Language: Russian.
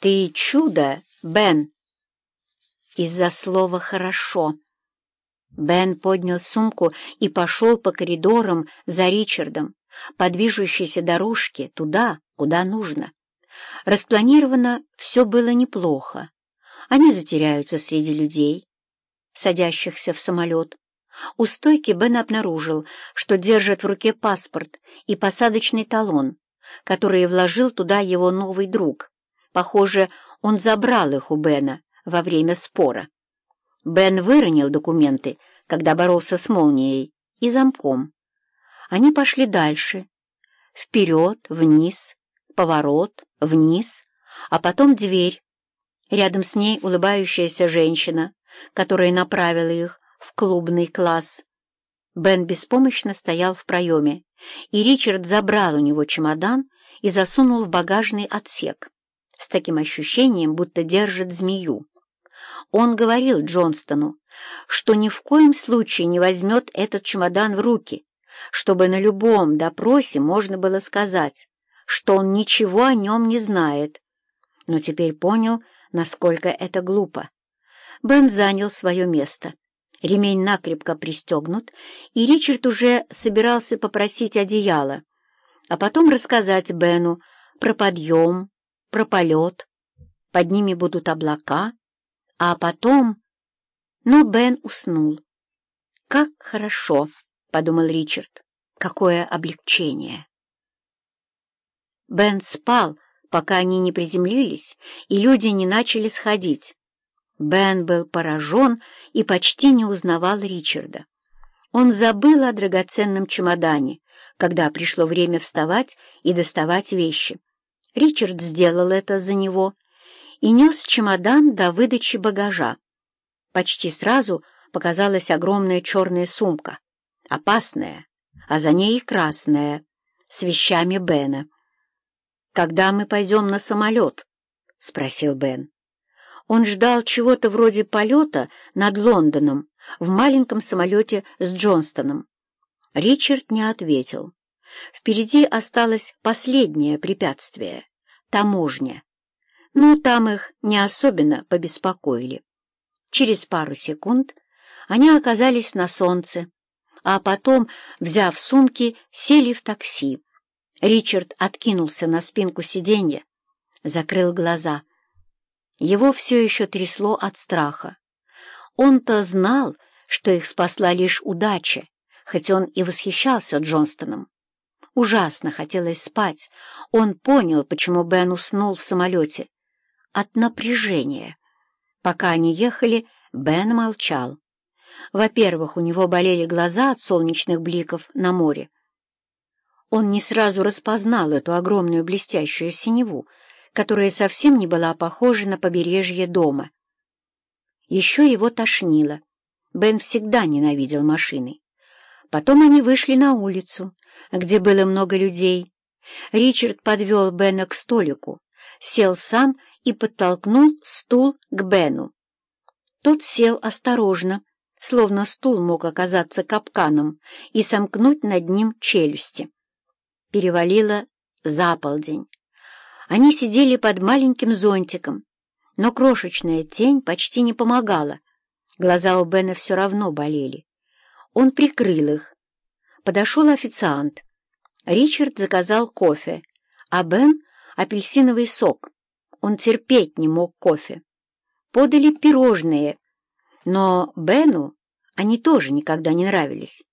«Ты чудо, Бен!» Из-за слова «хорошо». Бен поднял сумку и пошел по коридорам за Ричардом, по движущейся дорожке, туда, куда нужно. Распланировано все было неплохо. Они затеряются среди людей, садящихся в самолет. У стойки Бен обнаружил, что держит в руке паспорт и посадочный талон, которые вложил туда его новый друг. Похоже, он забрал их у Бена во время спора. Бен выронил документы, когда боролся с молнией и замком. Они пошли дальше. Вперед, вниз, поворот, вниз, а потом дверь. Рядом с ней улыбающаяся женщина, которая направила их в клубный класс. Бен беспомощно стоял в проеме, и Ричард забрал у него чемодан и засунул в багажный отсек с таким ощущением, будто держит змею. Он говорил Джонстону, что ни в коем случае не возьмет этот чемодан в руки, чтобы на любом допросе можно было сказать, что он ничего о нем не знает. Но теперь понял, насколько это глупо. Бен занял свое место. Ремень накрепко пристегнут, и Ричард уже собирался попросить одеяло, а потом рассказать Бену про подъем, про полет. Под ними будут облака, а потом... Но Бен уснул. «Как хорошо!» — подумал Ричард. «Какое облегчение!» Бен спал, пока они не приземлились, и люди не начали сходить. Бен был поражен и почти не узнавал Ричарда. Он забыл о драгоценном чемодане, когда пришло время вставать и доставать вещи. Ричард сделал это за него и нес чемодан до выдачи багажа. Почти сразу показалась огромная черная сумка, опасная, а за ней и красная, с вещами Бена. «Когда мы пойдем на самолет?» — спросил Бен. Он ждал чего-то вроде полета над Лондоном в маленьком самолете с Джонстоном. Ричард не ответил. Впереди осталось последнее препятствие — таможня. Но там их не особенно побеспокоили. Через пару секунд они оказались на солнце, а потом, взяв сумки, сели в такси. Ричард откинулся на спинку сиденья, закрыл глаза — его все еще трясло от страха. Он-то знал, что их спасла лишь удача, хоть он и восхищался Джонстоном. Ужасно хотелось спать. Он понял, почему Бен уснул в самолете. От напряжения. Пока они ехали, Бен молчал. Во-первых, у него болели глаза от солнечных бликов на море. Он не сразу распознал эту огромную блестящую синеву, которая совсем не была похожа на побережье дома. Еще его тошнило. Бен всегда ненавидел машины. Потом они вышли на улицу, где было много людей. Ричард подвел Бена к столику, сел сам и подтолкнул стул к Бену. Тот сел осторожно, словно стул мог оказаться капканом и сомкнуть над ним челюсти. Перевалило за полдень. Они сидели под маленьким зонтиком, но крошечная тень почти не помогала. Глаза у Бена все равно болели. Он прикрыл их. Подошел официант. Ричард заказал кофе, а Бен — апельсиновый сок. Он терпеть не мог кофе. Подали пирожные, но Бену они тоже никогда не нравились.